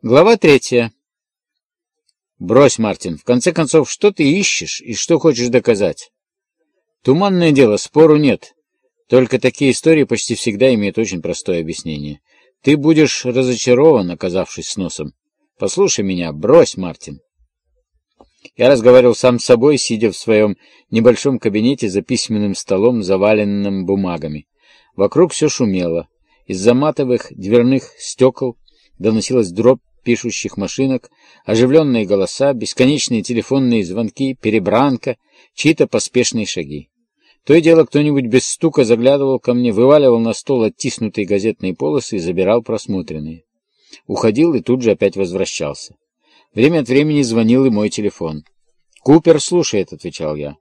Глава третья. Брось, Мартин, в конце концов, что ты ищешь и что хочешь доказать? Туманное дело, спору нет. Только такие истории почти всегда имеют очень простое объяснение. Ты будешь разочарован, оказавшись с носом. Послушай меня, брось, Мартин. Я разговаривал сам с собой, сидя в своем небольшом кабинете за письменным столом, заваленным бумагами. Вокруг все шумело. Из-за матовых дверных стекол доносилась дробь пишущих машинок, оживленные голоса, бесконечные телефонные звонки, перебранка, чьи-то поспешные шаги. То и дело кто-нибудь без стука заглядывал ко мне, вываливал на стол оттиснутые газетные полосы и забирал просмотренные. Уходил и тут же опять возвращался. Время от времени звонил и мой телефон. «Купер слушает», — отвечал я.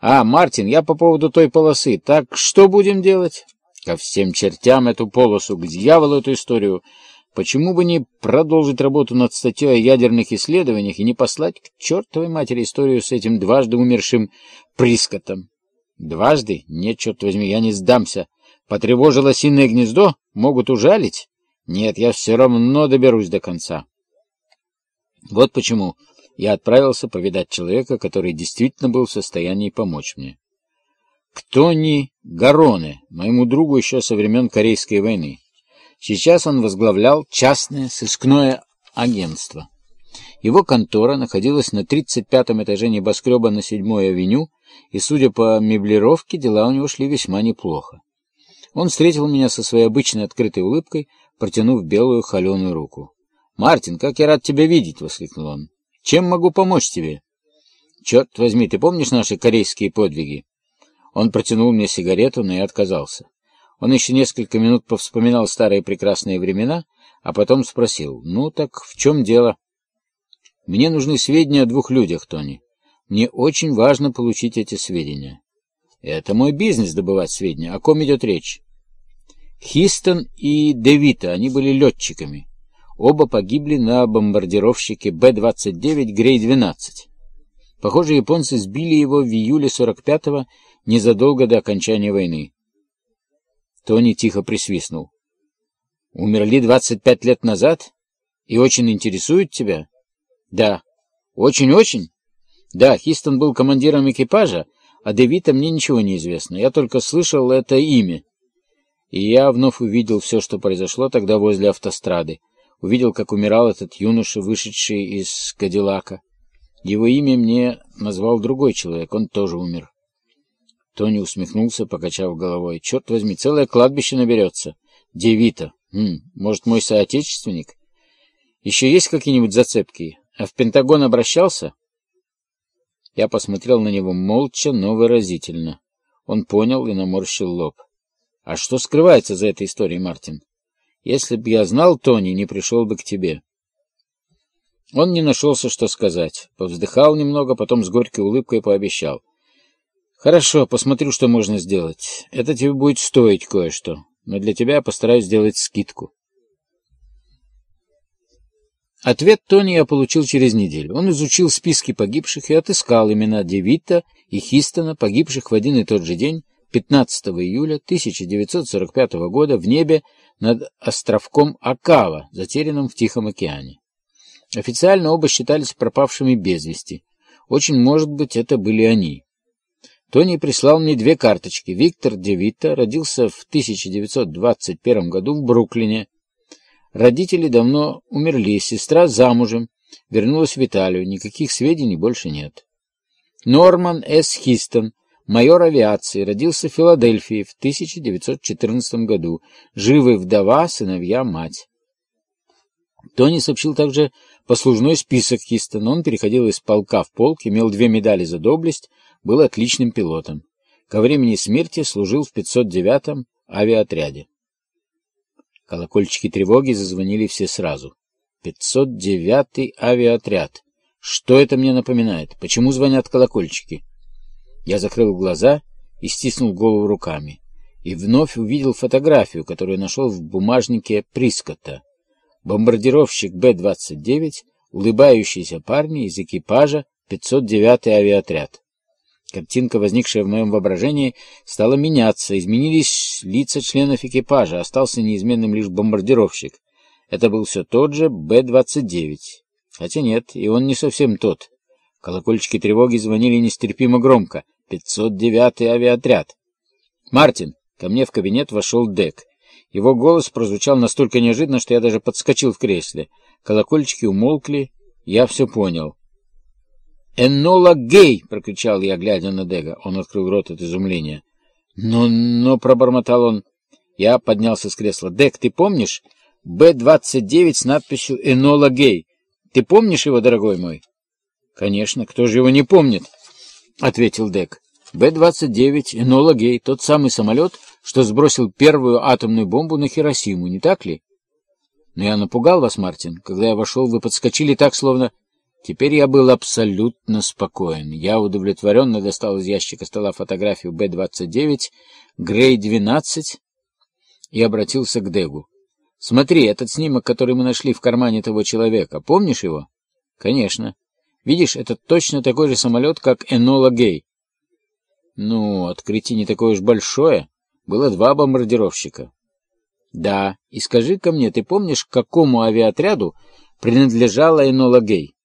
«А, Мартин, я по поводу той полосы. Так что будем делать?» «Ко всем чертям эту полосу, к дьяволу эту историю. Почему бы не продолжить работу над статьей о ядерных исследованиях и не послать к чертовой матери историю с этим дважды умершим Прискотом? Дважды? Нет, черт возьми, я не сдамся. Потревожил осиное гнездо? Могут ужалить? Нет, я все равно доберусь до конца. Вот почему я отправился повидать человека, который действительно был в состоянии помочь мне. К Тони Гароне, моему другу еще со времен Корейской войны. Сейчас он возглавлял частное сыскное агентство. Его контора находилась на 35-м этаже небоскреба на 7-й авеню, и, судя по меблировке, дела у него шли весьма неплохо. Он встретил меня со своей обычной открытой улыбкой, протянув белую холеную руку. «Мартин, как я рад тебя видеть!» — воскликнул он. «Чем могу помочь тебе?» «Черт возьми, ты помнишь наши корейские подвиги?» Он протянул мне сигарету, но я отказался. Он еще несколько минут повспоминал старые прекрасные времена, а потом спросил, «Ну так в чем дело?» «Мне нужны сведения о двух людях, Тони. Мне очень важно получить эти сведения». «Это мой бизнес добывать сведения. О ком идет речь?» «Хистон и Девита, они были летчиками. Оба погибли на бомбардировщике Б-29 Грей-12. Похоже, японцы сбили его в июле 45-го, незадолго до окончания войны. Тони тихо присвистнул. «Умерли двадцать пять лет назад? И очень интересует тебя?» «Да». «Очень-очень?» «Да, Хистон был командиром экипажа, а Дэвида мне ничего не известно. Я только слышал это имя. И я вновь увидел все, что произошло тогда возле автострады. Увидел, как умирал этот юноша, вышедший из Кадиллака. Его имя мне назвал другой человек, он тоже умер. Тони усмехнулся, покачав головой. «Черт возьми, целое кладбище наберется. Девита. Хм, может, мой соотечественник? Еще есть какие-нибудь зацепки? А в Пентагон обращался?» Я посмотрел на него молча, но выразительно. Он понял и наморщил лоб. «А что скрывается за этой историей, Мартин? Если б я знал Тони, не пришел бы к тебе». Он не нашелся, что сказать. Повздыхал немного, потом с горькой улыбкой пообещал. Хорошо, посмотрю, что можно сделать. Это тебе будет стоить кое-что, но для тебя постараюсь сделать скидку. Ответ Тони я получил через неделю. Он изучил списки погибших и отыскал имена Девита и Хистона, погибших в один и тот же день, 15 июля 1945 года в небе над островком Акава, затерянным в Тихом океане. Официально оба считались пропавшими без вести. Очень может быть, это были они. Тони прислал мне две карточки. Виктор Девита родился в 1921 году в Бруклине. Родители давно умерли, сестра замужем, вернулась в Италию, никаких сведений больше нет. Норман С. Хистон, майор авиации, родился в Филадельфии в 1914 году, живый вдова, сыновья, мать. Тони сообщил также послужной список Хистона. Он переходил из полка в полк, имел две медали за доблесть, был отличным пилотом. Ко времени смерти служил в 509-м авиаотряде. Колокольчики тревоги зазвонили все сразу. 509-й авиаотряд. Что это мне напоминает? Почему звонят колокольчики? Я закрыл глаза и стиснул голову руками. И вновь увидел фотографию, которую нашел в бумажнике Прискота. Бомбардировщик Б-29, улыбающиеся парни из экипажа 509-й авиаотряд. Картинка, возникшая в моем воображении, стала меняться. Изменились лица членов экипажа. Остался неизменным лишь бомбардировщик. Это был все тот же Б-29. Хотя нет, и он не совсем тот. Колокольчики тревоги звонили нестерпимо громко. 509-й авиаотряд. «Мартин!» Ко мне в кабинет вошел Дек. Его голос прозвучал настолько неожиданно, что я даже подскочил в кресле. Колокольчики умолкли, я все понял. «Энола гей!» — прокричал я, глядя на Дега. Он открыл рот от изумления. «Но, но...» — пробормотал он. Я поднялся с кресла. «Дек, ты помнишь? Б-29 с надписью «Энола гей». Ты помнишь его, дорогой мой?» «Конечно, кто же его не помнит?» — ответил Дек. Б-29 «Энола гей» — тот самый самолет, что сбросил первую атомную бомбу на Хиросиму, не так ли? Но я напугал вас, Мартин. Когда я вошел, вы подскочили так, словно... Теперь я был абсолютно спокоен. Я удовлетворенно достал из ящика стола фотографию Б-29, Грей-12 и обратился к Дегу. «Смотри, этот снимок, который мы нашли в кармане того человека. Помнишь его?» «Конечно. Видишь, это точно такой же самолет, как Энола Гей». «Ну, открытие не такое уж большое. Было два бомбардировщика». «Да. И скажи-ка мне, ты помнишь, к какому авиаотряду принадлежала Энола Гей?»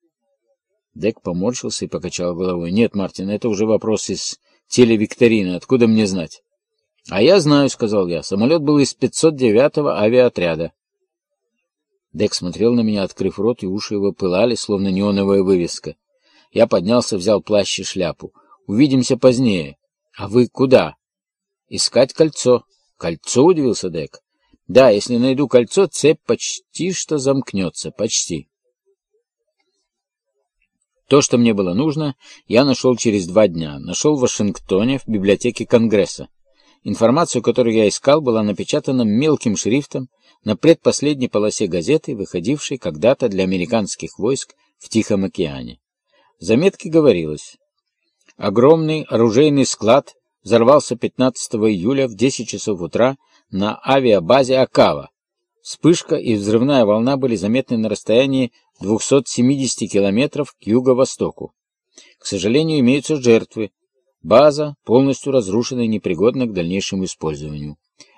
Дек поморщился и покачал головой. «Нет, Мартин, это уже вопрос из телевикторины. Откуда мне знать?» «А я знаю», — сказал я. «Самолет был из 509-го авиаотряда». Дек смотрел на меня, открыв рот, и уши его пылали, словно неоновая вывеска. Я поднялся, взял плащ и шляпу. «Увидимся позднее». «А вы куда?» «Искать кольцо». «Кольцо?» — удивился Дек. «Да, если найду кольцо, цепь почти что замкнется. Почти». То, что мне было нужно, я нашел через два дня. Нашел в Вашингтоне, в библиотеке Конгресса. Информацию, которую я искал, была напечатана мелким шрифтом на предпоследней полосе газеты, выходившей когда-то для американских войск в Тихом океане. В заметке говорилось, огромный оружейный склад взорвался 15 июля в 10 часов утра на авиабазе Акава. Вспышка и взрывная волна были заметны на расстоянии 270 километров к юго-востоку. К сожалению, имеются жертвы, База полностью разрушена и непригодна к дальнейшему использованию.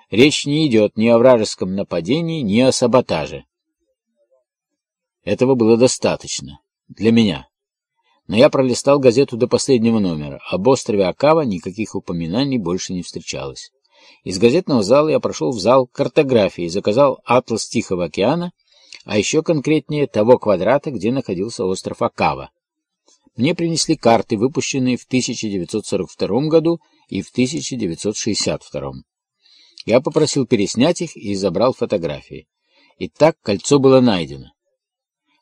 Речь не идет ни о вражеском нападении, ни о саботаже. Этого было достаточно. Для меня. Но я пролистал газету до последнего номера. Об острове Акава никаких упоминаний больше не встречалось. Из газетного зала я прошел в зал картографии и заказал атлас Тихого океана, а еще конкретнее того квадрата, где находился остров Акава. Мне принесли карты, выпущенные в 1942 году и в 1962. Я попросил переснять их и забрал фотографии. Итак, кольцо было найдено.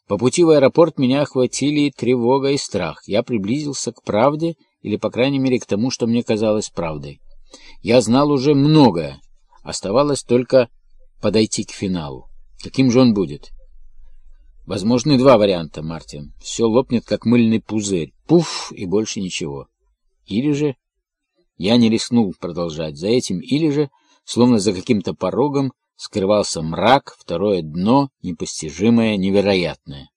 По пути в аэропорт меня охватили тревога и страх. Я приблизился к правде, или, по крайней мере, к тому, что мне казалось правдой. Я знал уже многое. Оставалось только подойти к финалу. Каким же он будет? Возможны два варианта, Мартин. Все лопнет, как мыльный пузырь. Пуф, и больше ничего. Или же... Я не рискнул продолжать. За этим или же, словно за каким-то порогом, скрывался мрак, второе дно, непостижимое, невероятное.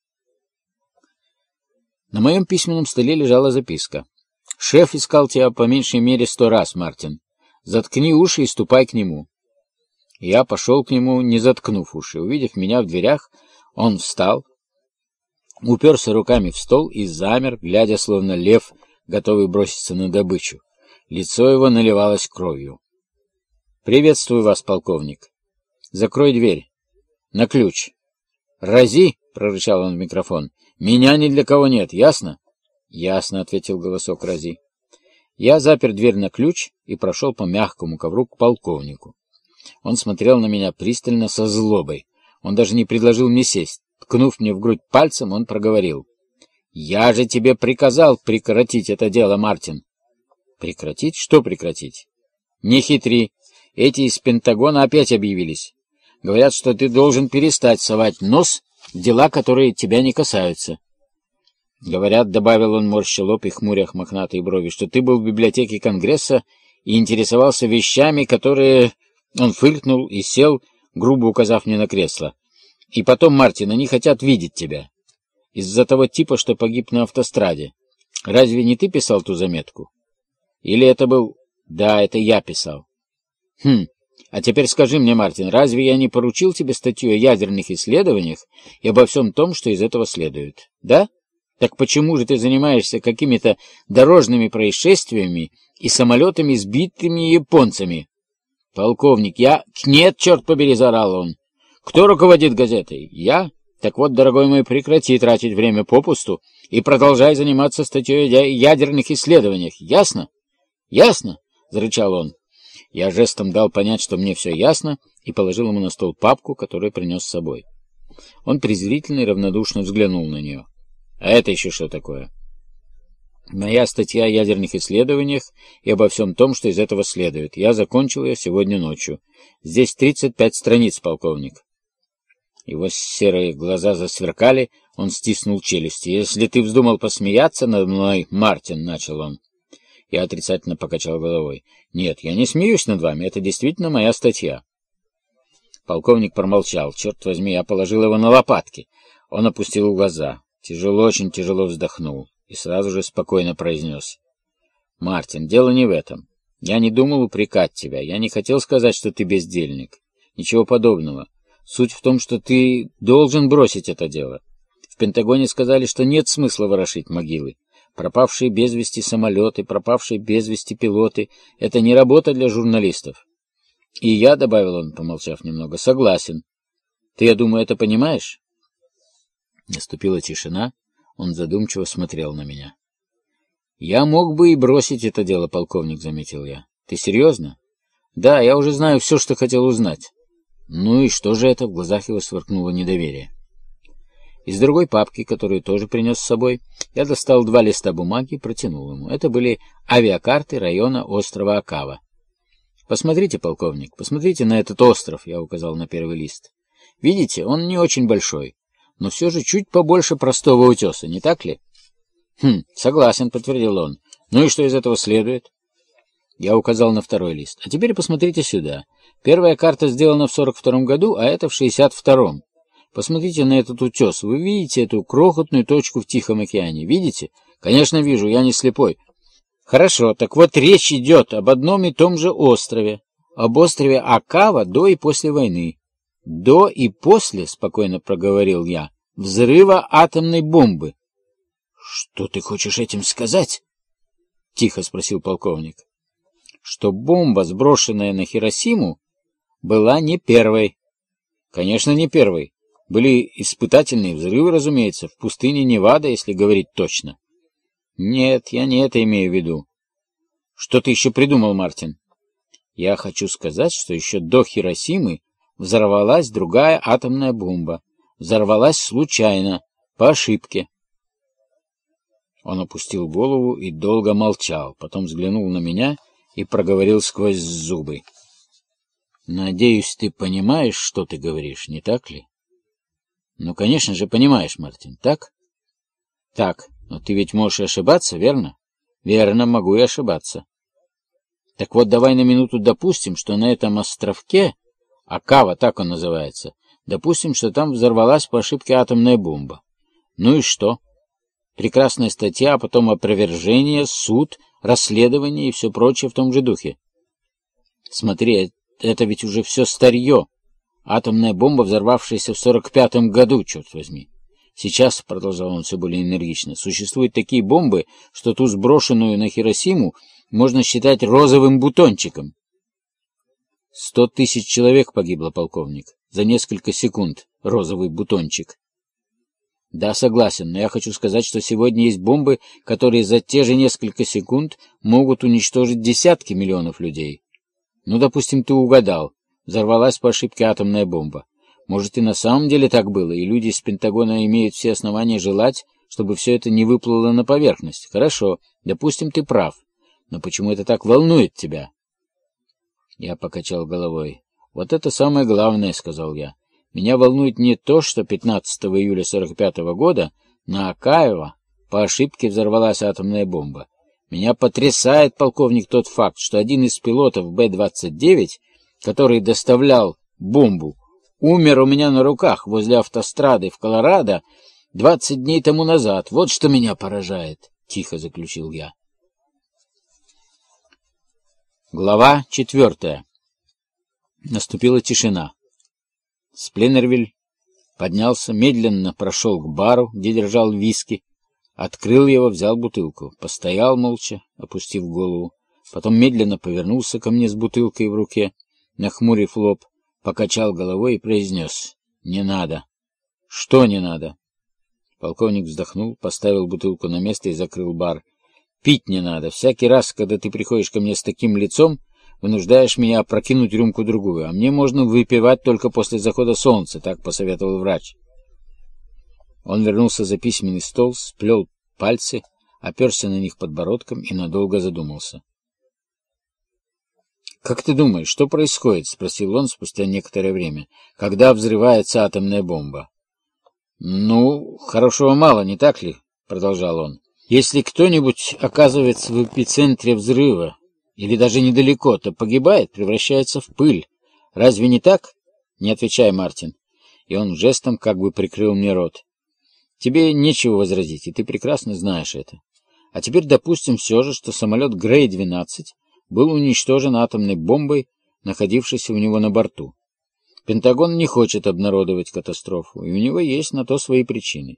На моем письменном столе лежала записка. «Шеф искал тебя по меньшей мере сто раз, Мартин. Заткни уши и ступай к нему». Я пошел к нему, не заткнув уши. Увидев меня в дверях, он встал, уперся руками в стол и замер, глядя, словно лев, готовый броситься на добычу. Лицо его наливалось кровью. «Приветствую вас, полковник. Закрой дверь. На ключ. Рази!» — прорычал он в микрофон. «Меня ни для кого нет, ясно?» «Ясно», — ответил голосок Рази. Я запер дверь на ключ и прошел по мягкому ковру к полковнику. Он смотрел на меня пристально со злобой. Он даже не предложил мне сесть. Ткнув мне в грудь пальцем, он проговорил. «Я же тебе приказал прекратить это дело, Мартин». «Прекратить? Что прекратить?» «Не хитри. Эти из Пентагона опять объявились. Говорят, что ты должен перестать совать нос в дела, которые тебя не касаются». «Говорят», — добавил он, морща лоб и хмуря мохнатые брови, «что ты был в библиотеке Конгресса и интересовался вещами, которые...» Он фыркнул и сел, — грубо указав мне на кресло. «И потом, Мартин, они хотят видеть тебя. Из-за того типа, что погиб на автостраде. Разве не ты писал ту заметку? Или это был... Да, это я писал. Хм, А теперь скажи мне, Мартин, разве я не поручил тебе статью о ядерных исследованиях и обо всем том, что из этого следует? Да? Так почему же ты занимаешься какими-то дорожными происшествиями и самолетами, сбитыми японцами? Полковник, я... Нет, черт побери, заорал он. Кто руководит газетой? Я? Так вот, дорогой мой, прекрати тратить время попусту и продолжай заниматься статьей о ядерных исследованиях. Ясно? Ясно? Зарычал он. Я жестом дал понять, что мне все ясно, и положил ему на стол папку, которую принес с собой. Он презрительно и равнодушно взглянул на нее. А это еще что такое? Моя статья о ядерных исследованиях и обо всем том, что из этого следует. Я закончил ее сегодня ночью. Здесь 35 страниц, полковник. Его серые глаза засверкали, он стиснул челюсти. «Если ты вздумал посмеяться над мной, Мартин», — начал он. Я отрицательно покачал головой. «Нет, я не смеюсь над вами, это действительно моя статья». Полковник промолчал. Черт возьми, я положил его на лопатки. Он опустил глаза. Тяжело, очень тяжело вздохнул и сразу же спокойно произнес. «Мартин, дело не в этом. Я не думал упрекать тебя. Я не хотел сказать, что ты бездельник. Ничего подобного. Суть в том, что ты должен бросить это дело. В Пентагоне сказали, что нет смысла ворошить могилы. Пропавшие без вести самолеты, пропавшие без вести пилоты — это не работа для журналистов. И я, — добавил он, помолчав немного, — согласен. Ты, я думаю, это понимаешь? Наступила тишина. Он задумчиво смотрел на меня. «Я мог бы и бросить это дело, полковник», — заметил я. «Ты серьезно?» «Да, я уже знаю все, что хотел узнать». «Ну и что же это?» — в глазах его сверкнуло недоверие. Из другой папки, которую тоже принес с собой, я достал два листа бумаги и протянул ему. Это были авиакарты района острова Акава. «Посмотрите, полковник, посмотрите на этот остров», — я указал на первый лист. «Видите, он не очень большой но все же чуть побольше простого утеса, не так ли? Хм, согласен, подтвердил он. Ну и что из этого следует? Я указал на второй лист. А теперь посмотрите сюда. Первая карта сделана в 42-м году, а это в 62-м. Посмотрите на этот утес. Вы видите эту крохотную точку в Тихом океане? Видите? Конечно, вижу, я не слепой. Хорошо, так вот речь идет об одном и том же острове. Об острове Акава до и после войны. До и после, спокойно проговорил я, взрыва атомной бомбы. Что ты хочешь этим сказать? Тихо спросил полковник. Что бомба, сброшенная на Хиросиму, была не первой. Конечно, не первой. Были испытательные взрывы, разумеется, в пустыне Невада, если говорить точно. Нет, я не это имею в виду. Что ты еще придумал, Мартин? Я хочу сказать, что еще до Хиросимы взорвалась другая атомная бомба. Взорвалась случайно, по ошибке. Он опустил голову и долго молчал, потом взглянул на меня и проговорил сквозь зубы. «Надеюсь, ты понимаешь, что ты говоришь, не так ли?» «Ну, конечно же, понимаешь, Мартин, так?» «Так, но ты ведь можешь ошибаться, верно?» «Верно, могу и ошибаться». «Так вот, давай на минуту допустим, что на этом островке Акава, так он называется. Допустим, что там взорвалась по ошибке атомная бомба. Ну и что? Прекрасная статья, а потом опровержение, суд, расследование и все прочее в том же духе. Смотри, это ведь уже все старье. Атомная бомба, взорвавшаяся в 45-м году, черт возьми. Сейчас, — продолжал он все более энергично, — существуют такие бомбы, что ту сброшенную на Хиросиму можно считать розовым бутончиком. Сто тысяч человек погибло, полковник. За несколько секунд. Розовый бутончик. Да, согласен, но я хочу сказать, что сегодня есть бомбы, которые за те же несколько секунд могут уничтожить десятки миллионов людей. Ну, допустим, ты угадал. Взорвалась по ошибке атомная бомба. Может, и на самом деле так было, и люди из Пентагона имеют все основания желать, чтобы все это не выплыло на поверхность. Хорошо, допустим, ты прав. Но почему это так волнует тебя? Я покачал головой. «Вот это самое главное», — сказал я. «Меня волнует не то, что 15 июля 45 -го года на Акаево по ошибке взорвалась атомная бомба. Меня потрясает, полковник, тот факт, что один из пилотов Б-29, который доставлял бомбу, умер у меня на руках возле автострады в Колорадо 20 дней тому назад. Вот что меня поражает», — тихо заключил я. Глава четвертая. Наступила тишина. Спленнервиль поднялся, медленно прошел к бару, где держал виски, открыл его, взял бутылку, постоял молча, опустив голову, потом медленно повернулся ко мне с бутылкой в руке, нахмурив лоб, покачал головой и произнес «Не надо». «Что не надо?» Полковник вздохнул, поставил бутылку на место и закрыл бар. «Пить не надо. Всякий раз, когда ты приходишь ко мне с таким лицом, вынуждаешь меня опрокинуть рюмку-другую, а мне можно выпивать только после захода солнца», — так посоветовал врач. Он вернулся за письменный стол, сплел пальцы, оперся на них подбородком и надолго задумался. «Как ты думаешь, что происходит?» — спросил он спустя некоторое время. «Когда взрывается атомная бомба?» «Ну, хорошего мало, не так ли?» — продолжал он. «Если кто-нибудь оказывается в эпицентре взрыва, или даже недалеко, то погибает, превращается в пыль. Разве не так?» «Не отвечай, Мартин». И он жестом как бы прикрыл мне рот. «Тебе нечего возразить, и ты прекрасно знаешь это. А теперь допустим все же, что самолет Грей-12 был уничтожен атомной бомбой, находившейся у него на борту. Пентагон не хочет обнародовать катастрофу, и у него есть на то свои причины.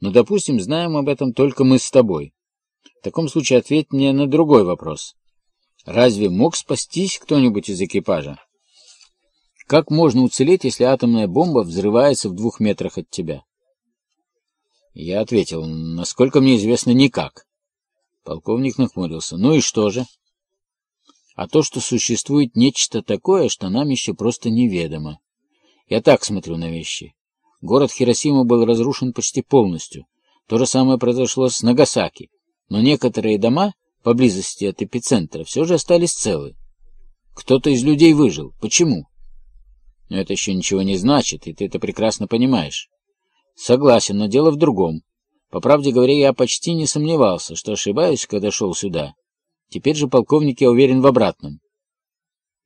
Но, допустим, знаем об этом только мы с тобой. В таком случае ответь мне на другой вопрос. Разве мог спастись кто-нибудь из экипажа? Как можно уцелеть, если атомная бомба взрывается в двух метрах от тебя? Я ответил, насколько мне известно, никак. Полковник нахмурился. Ну и что же? а то, что существует нечто такое, что нам еще просто неведомо. Я так смотрю на вещи. Город Хиросима был разрушен почти полностью. То же самое произошло с Нагасаки. Но некоторые дома поблизости от эпицентра все же остались целы. Кто-то из людей выжил. Почему? Но это еще ничего не значит, и ты это прекрасно понимаешь. Согласен, но дело в другом. По правде говоря, я почти не сомневался, что ошибаюсь, когда шел сюда. Теперь же полковник, я уверен в обратном.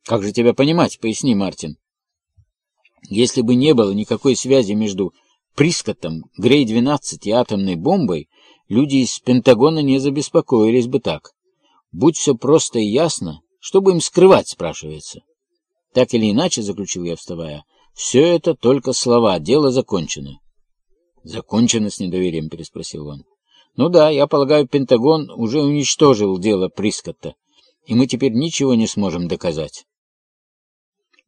Как же тебя понимать? Поясни, Мартин. Если бы не было никакой связи между Прискотом, Грей-12 и атомной бомбой, люди из Пентагона не забеспокоились бы так. Будь все просто и ясно, что бы им скрывать, спрашивается. Так или иначе, заключил я, вставая, все это только слова, дело закончено. Закончено с недоверием, переспросил он. Ну да, я полагаю, Пентагон уже уничтожил дело Прискотта, и мы теперь ничего не сможем доказать.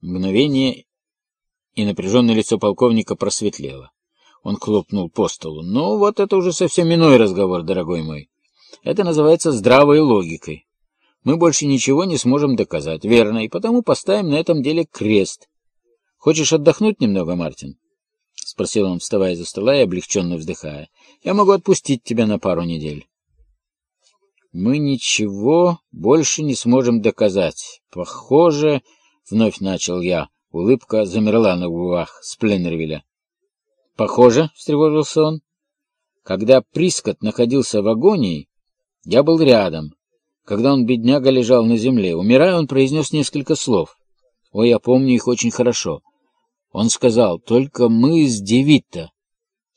Мгновение, и напряженное лицо полковника просветлело. Он хлопнул по столу. «Ну, вот это уже совсем иной разговор, дорогой мой. Это называется здравой логикой. Мы больше ничего не сможем доказать, верно, и потому поставим на этом деле крест. Хочешь отдохнуть немного, Мартин?» — спросил он, вставая за стола и облегченно вздыхая. — Я могу отпустить тебя на пару недель. — Мы ничего больше не сможем доказать. Похоже, — вновь начал я, улыбка замерла на губах Спленнервилля. — Похоже, — встревожился он. Когда Прискот находился в агонии, я был рядом. Когда он, бедняга, лежал на земле, умирая, он произнес несколько слов. Ой, я помню их очень хорошо — он сказал, только мы с Девитта.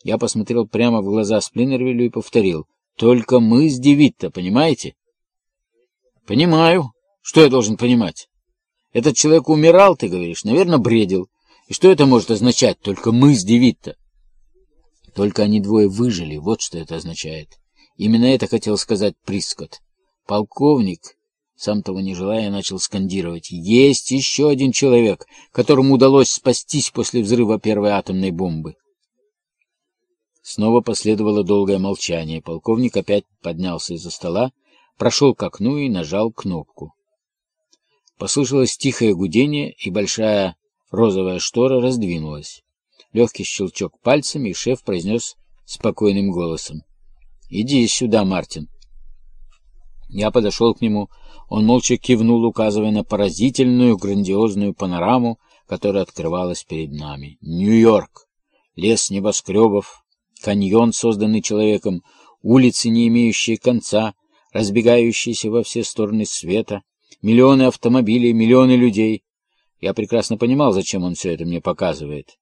Я посмотрел прямо в глаза Сплинервилю и повторил, только мы с Девитта, понимаете? Понимаю. Что я должен понимать? Этот человек умирал, ты говоришь, наверное, бредил. И что это может означать? Только мы с Девитта. Только они двое выжили, вот что это означает. Именно это хотел сказать Прискот. Полковник сам того не желая, начал скандировать. «Есть еще один человек, которому удалось спастись после взрыва первой атомной бомбы!» Снова последовало долгое молчание. Полковник опять поднялся из-за стола, прошел к окну и нажал кнопку. Послышалось тихое гудение, и большая розовая штора раздвинулась. Легкий щелчок пальцами, и шеф произнес спокойным голосом. «Иди сюда, Мартин». Я подошел к нему, он молча кивнул, указывая на поразительную, грандиозную панораму, которая открывалась перед нами. Нью-Йорк. Лес небоскребов, каньон, созданный человеком, улицы, не имеющие конца, разбегающиеся во все стороны света, миллионы автомобилей, миллионы людей. Я прекрасно понимал, зачем он все это мне показывает.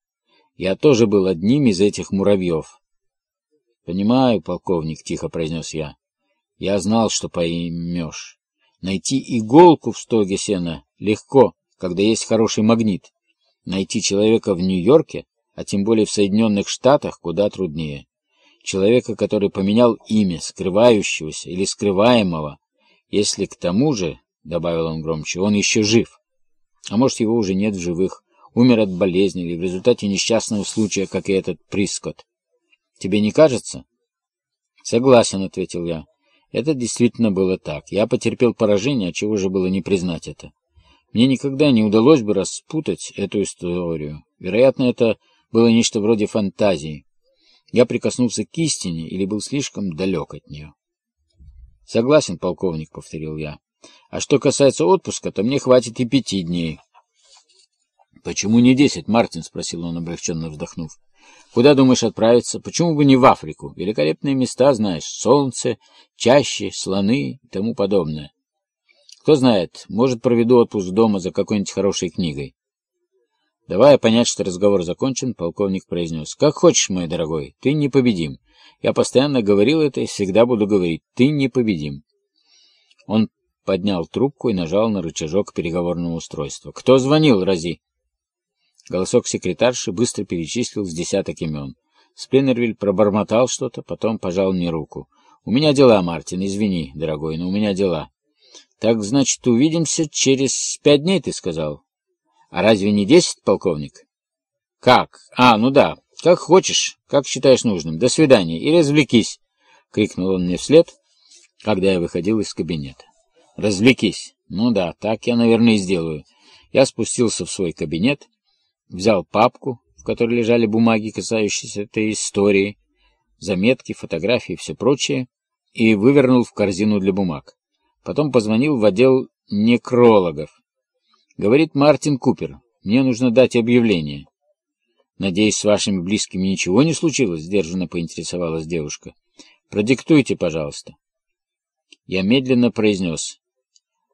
Я тоже был одним из этих муравьев. — Понимаю, полковник, — тихо произнес я. — Я знал, что поймешь. Найти иголку в стоге сена легко, когда есть хороший магнит. Найти человека в Нью-Йорке, а тем более в Соединенных Штатах, куда труднее. Человека, который поменял имя, скрывающегося или скрываемого, если к тому же, — добавил он громче, — он еще жив. А может, его уже нет в живых, умер от болезни или в результате несчастного случая, как и этот Прискот. Тебе не кажется? Согласен, — ответил я. Это действительно было так. Я потерпел поражение, чего же было не признать это. Мне никогда не удалось бы распутать эту историю. Вероятно, это было нечто вроде фантазии. Я прикоснулся к истине или был слишком далек от нее. «Согласен, полковник», — повторил я. «А что касается отпуска, то мне хватит и пяти дней». «Почему не десять, Мартин?» — спросил он, облегченно вздохнув. «Куда думаешь отправиться? Почему бы не в Африку? Великолепные места, знаешь, солнце, чаще, слоны и тому подобное. Кто знает, может, проведу отпуск дома за какой-нибудь хорошей книгой». Давая понять, что разговор закончен, полковник произнес. «Как хочешь, мой дорогой, ты непобедим. Я постоянно говорил это и всегда буду говорить. Ты непобедим». Он поднял трубку и нажал на рычажок переговорного устройства. «Кто звонил, Рази?» Голосок секретарши быстро перечислил с десяток имен. Спиннервиль пробормотал что-то, потом пожал мне руку. «У меня дела, Мартин, извини, дорогой, но у меня дела». «Так, значит, увидимся через пять дней, ты сказал?» «А разве не десять, полковник?» «Как? А, ну да. Как хочешь, как считаешь нужным. До свидания и развлекись!» — крикнул он мне вслед, когда я выходил из кабинета. «Развлекись! Ну да, так я, наверное, и сделаю». Я спустился в свой кабинет, взял папку, в которой лежали бумаги, касающиеся этой истории, заметки, фотографии и все прочее, и вывернул в корзину для бумаг. Потом позвонил в отдел некрологов. Говорит Мартин Купер, мне нужно дать объявление. Надеюсь, с вашими близкими ничего не случилось, сдержанно поинтересовалась девушка. Продиктуйте, пожалуйста. Я медленно произнес.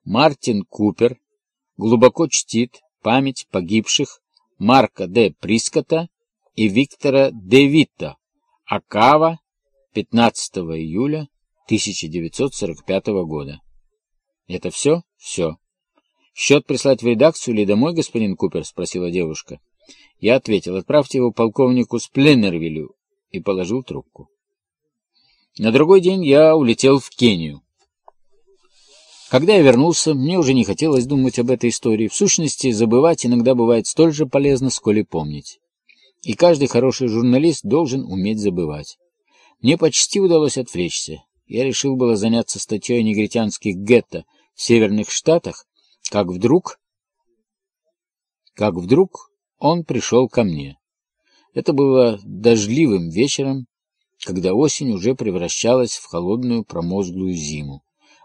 Мартин Купер глубоко чтит память погибших Марка Д. Прискота и Виктора Де Витта, Акава, 15 июля 1945 года. Это все? Все. Счет прислать в редакцию или домой, господин Купер? Спросила девушка. Я ответил, отправьте его полковнику Спленнервилю и положил трубку. На другой день я улетел в Кению. Когда я вернулся, мне уже не хотелось думать об этой истории. В сущности, забывать иногда бывает столь же полезно, сколь и помнить. И каждый хороший журналист должен уметь забывать. Мне почти удалось отвлечься. Я решил было заняться статьей о негритянских гетто в северных штатах, как вдруг... Как вдруг он пришел ко мне. Это было дождливым вечером, когда осень уже превращалась в холодную промозглую зиму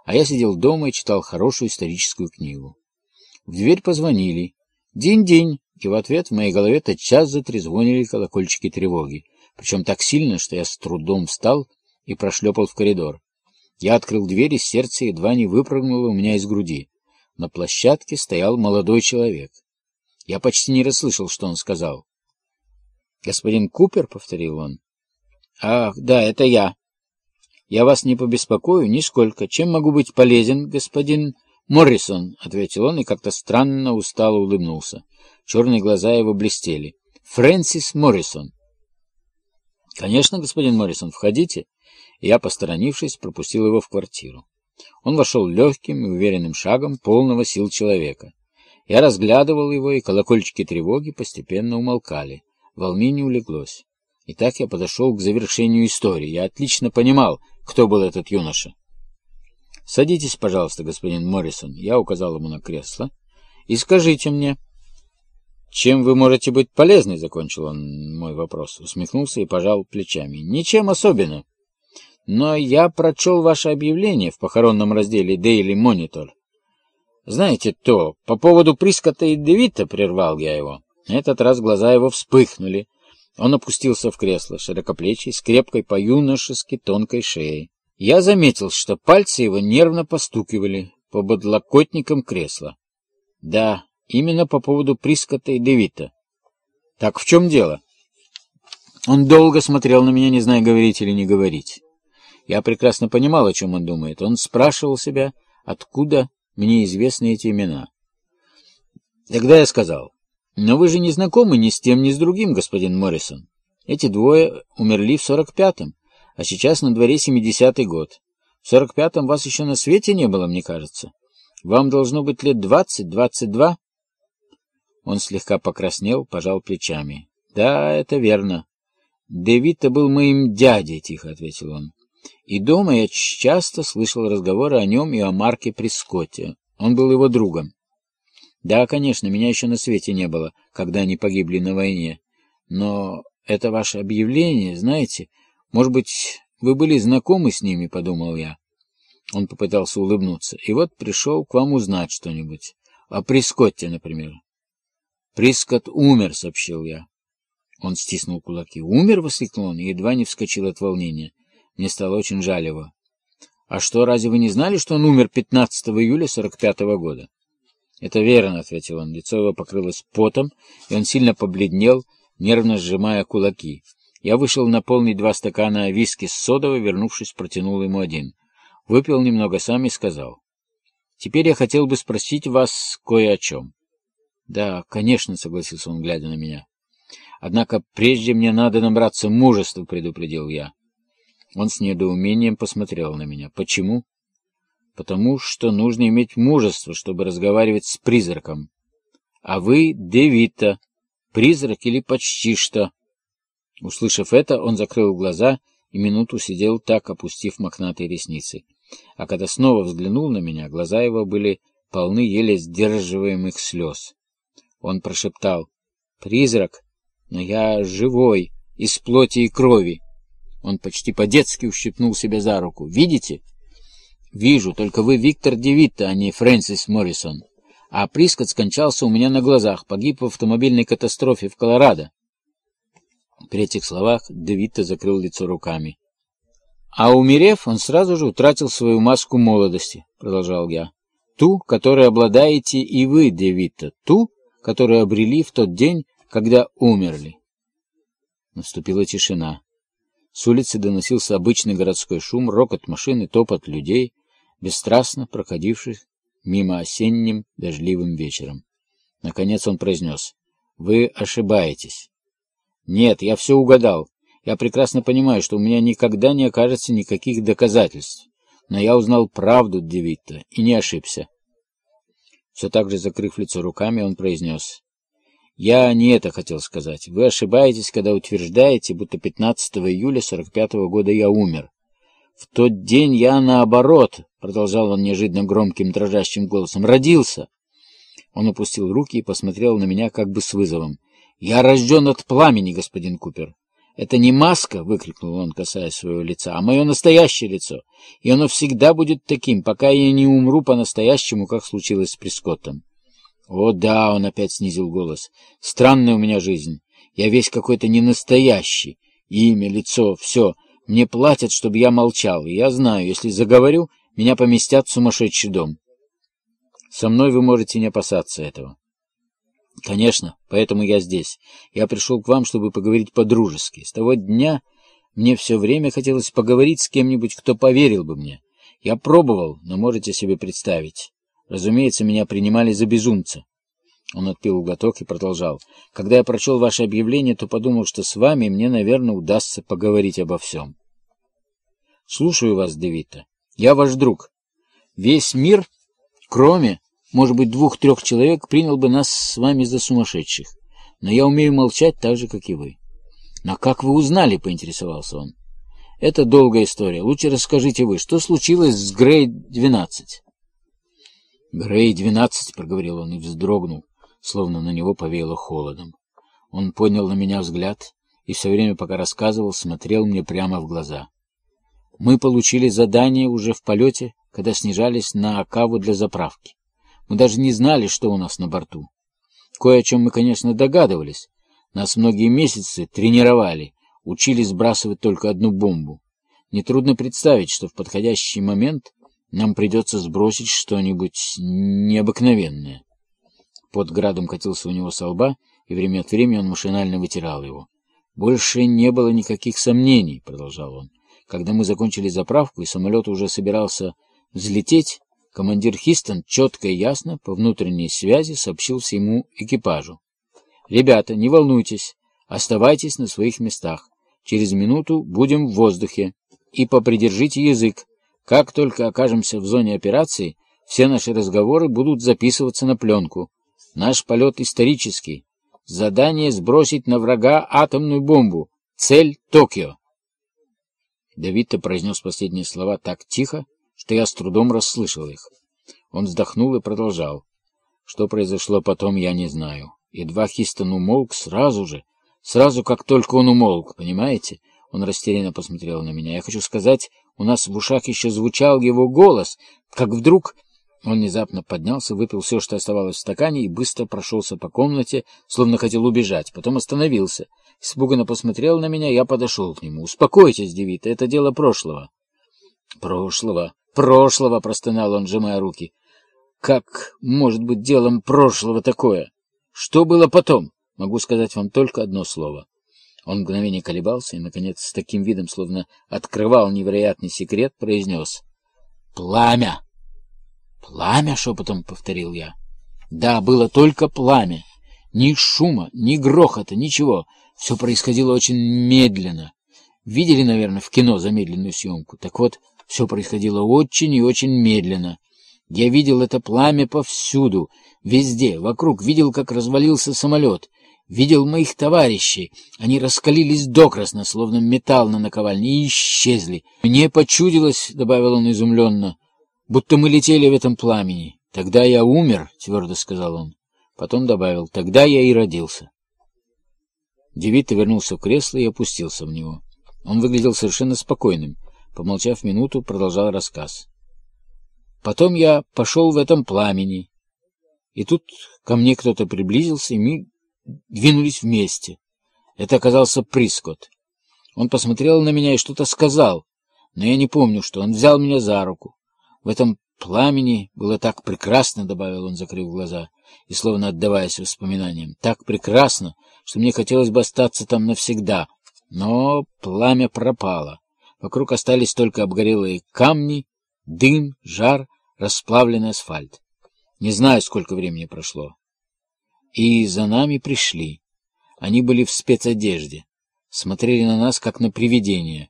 а я сидел дома и читал хорошую историческую книгу. В дверь позвонили. «День-день!» И в ответ в моей голове тотчас затрезвонили колокольчики тревоги, причем так сильно, что я с трудом встал и прошлепал в коридор. Я открыл дверь, и сердце едва не выпрыгнуло у меня из груди. На площадке стоял молодой человек. Я почти не расслышал, что он сказал. «Господин Купер?» — повторил он. «Ах, да, это я. «Я вас не побеспокою нисколько. Чем могу быть полезен, господин Моррисон?» — ответил он и как-то странно устало улыбнулся. Черные глаза его блестели. «Фрэнсис Моррисон». «Конечно, господин Моррисон, входите». я, посторонившись, пропустил его в квартиру. Он вошел легким и уверенным шагом полного сил человека. Я разглядывал его, и колокольчики тревоги постепенно умолкали. Волнение улеглось. И так я подошел к завершению истории. Я отлично понимал, кто был этот юноша. «Садитесь, пожалуйста, господин Моррисон», — я указал ему на кресло, — «и скажите мне...» «Чем вы можете быть полезны?» — закончил он мой вопрос, усмехнулся и пожал плечами. «Ничем особенным. Но я прочел ваше объявление в похоронном разделе Daily Monitor. Знаете то, по поводу Прискота и Девита прервал я его. На этот раз глаза его вспыхнули, он опустился в кресло, широкоплечий, с крепкой по-юношески тонкой шеей. Я заметил, что пальцы его нервно постукивали по подлокотникам кресла. Да, именно по поводу Прискота и Девита. Так в чем дело? Он долго смотрел на меня, не зная, говорить или не говорить. Я прекрасно понимал, о чем он думает. Он спрашивал себя, откуда мне известны эти имена. Тогда я сказал, но вы же не знакомы ни с тем, ни с другим, господин Моррисон. Эти двое умерли в 45-м, а сейчас на дворе 70-й год. В 45-м вас еще на свете не было, мне кажется. Вам должно быть лет двадцать-двадцать два. Он слегка покраснел, пожал плечами. Да, это верно. Дэвид-то был моим дядей, тихо ответил он. И дома я часто слышал разговоры о нем и о Марке Прескотте. Он был его другом. Да, конечно, меня еще на свете не было, когда они погибли на войне. Но это ваше объявление, знаете, может быть, вы были знакомы с ними, подумал я. Он попытался улыбнуться. И вот пришел к вам узнать что-нибудь. О Прескотте, например. Прискот умер, сообщил я. Он стиснул кулаки. «Умер?» — воскликнул он и едва не вскочил от волнения. Мне стало очень жаль его. «А что, разве вы не знали, что он умер 15 июля 45-го года?» «Это верно», — ответил он. Лицо его покрылось потом, и он сильно побледнел, нервно сжимая кулаки. Я вышел наполнить два стакана виски с содовой, вернувшись, протянул ему один. Выпил немного сам и сказал. «Теперь я хотел бы спросить вас кое о чем». «Да, конечно», — согласился он, глядя на меня. «Однако прежде мне надо набраться мужества», — предупредил я. Он с недоумением посмотрел на меня. «Почему?» «Потому что нужно иметь мужество, чтобы разговаривать с призраком. А вы Девита, призрак или почти что». Услышав это, он закрыл глаза и минуту сидел так, опустив мохнатые ресницы. А когда снова взглянул на меня, глаза его были полны еле сдерживаемых слез. Он прошептал «Призрак, но я живой, из плоти и крови». Он почти по-детски ущипнул себя за руку. «Видите?» «Вижу, только вы Виктор Девитта, а не Фрэнсис Моррисон. А Прискот скончался у меня на глазах, погиб в автомобильной катастрофе в Колорадо». При этих словах Девитта закрыл лицо руками. А умерев, он сразу же утратил свою маску молодости, продолжал я. Ту, которой обладаете и вы, Девитта, ту, которую обрели в тот день, когда умерли. Наступила тишина. С улицы доносился обычный городской шум, рокот машины, топот людей, бесстрастно проходивших мимо осенним дождливым вечером. Наконец он произнес. «Вы ошибаетесь». «Нет, я все угадал. Я прекрасно понимаю, что у меня никогда не окажется никаких доказательств. Но я узнал правду Девитта и не ошибся. Все так же закрыв лицо руками, он произнес. «Я не это хотел сказать. Вы ошибаетесь, когда утверждаете, будто 15 июля 45 -го года я умер. В тот день я, наоборот, — продолжал он неожиданно громким дрожащим голосом, — родился». Он опустил руки и посмотрел на меня как бы с вызовом. «Я рожден от пламени, господин Купер. «Это не маска!» — выкрикнул он, касаясь своего лица, — «а мое настоящее лицо. И оно всегда будет таким, пока я не умру по-настоящему, как случилось с Прескоттом». «О да!» — он опять снизил голос. «Странная у меня жизнь. Я весь какой-то ненастоящий. Имя, лицо, все. Мне платят, чтобы я молчал. Я знаю, если заговорю, меня поместят в сумасшедший дом. Со мной вы можете не опасаться этого». Конечно, поэтому я здесь. Я пришел к вам, чтобы поговорить по-дружески. С того дня мне все время хотелось поговорить с кем-нибудь, кто поверил бы мне. Я пробовал, но можете себе представить. Разумеется, меня принимали за безумца. Он отпил глоток и продолжал. Когда я прочел ваше объявление, то подумал, что с вами мне, наверное, удастся поговорить обо всем. Слушаю вас, Девита. Я ваш друг. Весь мир, кроме может быть, двух-трех человек принял бы нас с вами за сумасшедших. Но я умею молчать так же, как и вы. Но как вы узнали, поинтересовался он. Это долгая история. Лучше расскажите вы, что случилось с Грей-12? Грей-12, проговорил он и вздрогнул, словно на него повеяло холодом. Он поднял на меня взгляд и все время, пока рассказывал, смотрел мне прямо в глаза. Мы получили задание уже в полете, когда снижались на Акаву для заправки. Мы даже не знали, что у нас на борту. Кое о чем мы, конечно, догадывались. Нас многие месяцы тренировали, учили сбрасывать только одну бомбу. Нетрудно представить, что в подходящий момент нам придется сбросить что-нибудь необыкновенное. Под градом катился у него со лба, и время от времени он машинально вытирал его. «Больше не было никаких сомнений», — продолжал он. «Когда мы закончили заправку, и самолет уже собирался взлететь, командир Хистон четко и ясно по внутренней связи сообщил всему экипажу. «Ребята, не волнуйтесь, оставайтесь на своих местах. Через минуту будем в воздухе. И попридержите язык. Как только окажемся в зоне операции, все наши разговоры будут записываться на пленку. Наш полет исторический. Задание сбросить на врага атомную бомбу. Цель — Токио. Давид-то произнес последние слова так тихо, что я с трудом расслышал их. Он вздохнул и продолжал. Что произошло потом, я не знаю. Едва Хистон умолк сразу же, сразу как только он умолк, понимаете? Он растерянно посмотрел на меня. Я хочу сказать, у нас в ушах еще звучал его голос, как вдруг он внезапно поднялся, выпил все, что оставалось в стакане, и быстро прошелся по комнате, словно хотел убежать. Потом остановился. Испуганно посмотрел на меня, я подошел к нему. «Успокойтесь, Девита, это дело прошлого». «Прошлого, прошлого!» — простонал он, сжимая руки. «Как может быть делом прошлого такое? Что было потом?» Могу сказать вам только одно слово. Он мгновение колебался и, наконец, с таким видом, словно открывал невероятный секрет, произнес «Пламя!» «Пламя?» — шепотом повторил я. «Да, было только пламя. Ни шума, ни грохота, ничего. Все происходило очень медленно. Видели, наверное, в кино замедленную съемку? Так вот, все происходило очень и очень медленно. Я видел это пламя повсюду, везде, вокруг, видел, как развалился самолет, видел моих товарищей. Они раскалились докрасно, словно металл на наковальне, и исчезли. Мне почудилось, — добавил он изумленно, — будто мы летели в этом пламени. Тогда я умер, — твердо сказал он. Потом добавил, тогда я и родился. Девита вернулся в кресло и опустился в него. Он выглядел совершенно спокойным. Помолчав минуту, продолжал рассказ. Потом я пошел в этом пламени. И тут ко мне кто-то приблизился, и мы двинулись вместе. Это оказался Прискот. Он посмотрел на меня и что-то сказал, но я не помню, что он взял меня за руку. В этом пламени было так прекрасно, — добавил он, закрыв глаза, и словно отдаваясь воспоминаниям, — так прекрасно, что мне хотелось бы остаться там навсегда. Но пламя пропало. Вокруг остались только обгорелые камни, дым, жар, расплавленный асфальт. Не знаю, сколько времени прошло. И за нами пришли. Они были в спецодежде, смотрели на нас, как на привидения.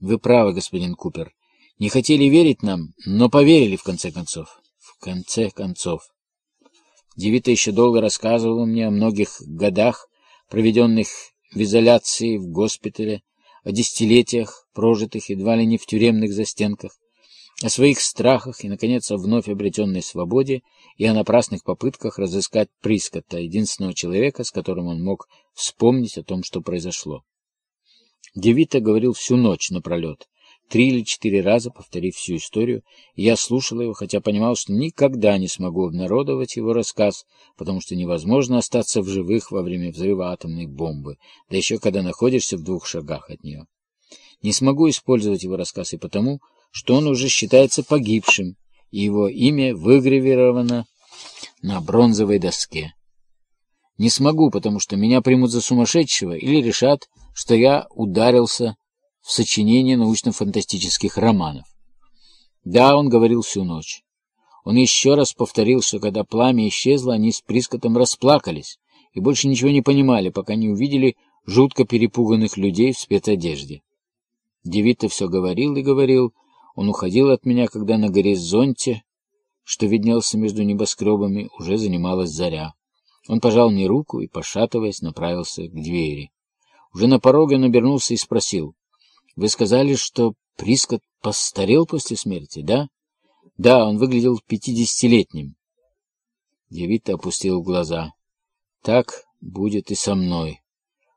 Вы правы, господин Купер. Не хотели верить нам, но поверили в конце концов. В конце концов. Девита еще долго рассказывала мне о многих годах, проведенных в изоляции в госпитале, о десятилетиях, прожитых едва ли не в тюремных застенках, о своих страхах и, наконец, о вновь обретенной свободе и о напрасных попытках разыскать Прискота, единственного человека, с которым он мог вспомнить о том, что произошло. Девита говорил всю ночь напролет, три или четыре раза повторив всю историю, я слушал его, хотя понимал, что никогда не смогу обнародовать его рассказ, потому что невозможно остаться в живых во время взрыва атомной бомбы, да еще когда находишься в двух шагах от нее. Не смогу использовать его рассказ и потому, что он уже считается погибшим, и его имя выгравировано на бронзовой доске. Не смогу, потому что меня примут за сумасшедшего или решат, что я ударился в сочинении научно-фантастических романов. Да, он говорил всю ночь. Он еще раз повторил, что когда пламя исчезло, они с Прискотом расплакались и больше ничего не понимали, пока не увидели жутко перепуганных людей в спецодежде. Девита все говорил и говорил. Он уходил от меня, когда на горизонте, что виднелся между небоскребами, уже занималась заря. Он пожал мне руку и, пошатываясь, направился к двери. Уже на пороге он обернулся и спросил. Вы сказали, что Прискот постарел после смерти, да? Да, он выглядел пятидесятилетним. Девита опустил глаза. Так будет и со мной.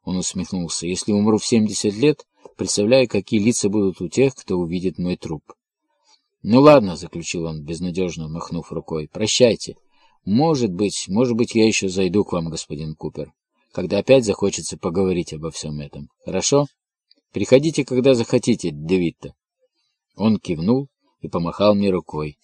Он усмехнулся. Если умру в семьдесят лет, представляю, какие лица будут у тех, кто увидит мой труп. Ну ладно, заключил он, безнадежно махнув рукой. Прощайте. Может быть, может быть, я еще зайду к вам, господин Купер, когда опять захочется поговорить обо всем этом. Хорошо? Приходите, когда захотите, Девитта. Он кивнул и помахал мне рукой.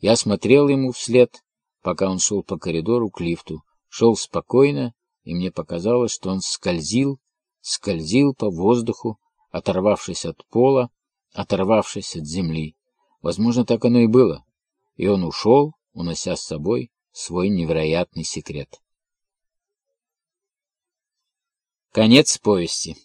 Я смотрел ему вслед, пока он шел по коридору к лифту. Шел спокойно, и мне показалось, что он скользил, скользил по воздуху, оторвавшись от пола, оторвавшись от земли. Возможно, так оно и было. и он ушел, унося с собой свой невероятный секрет. Конец повести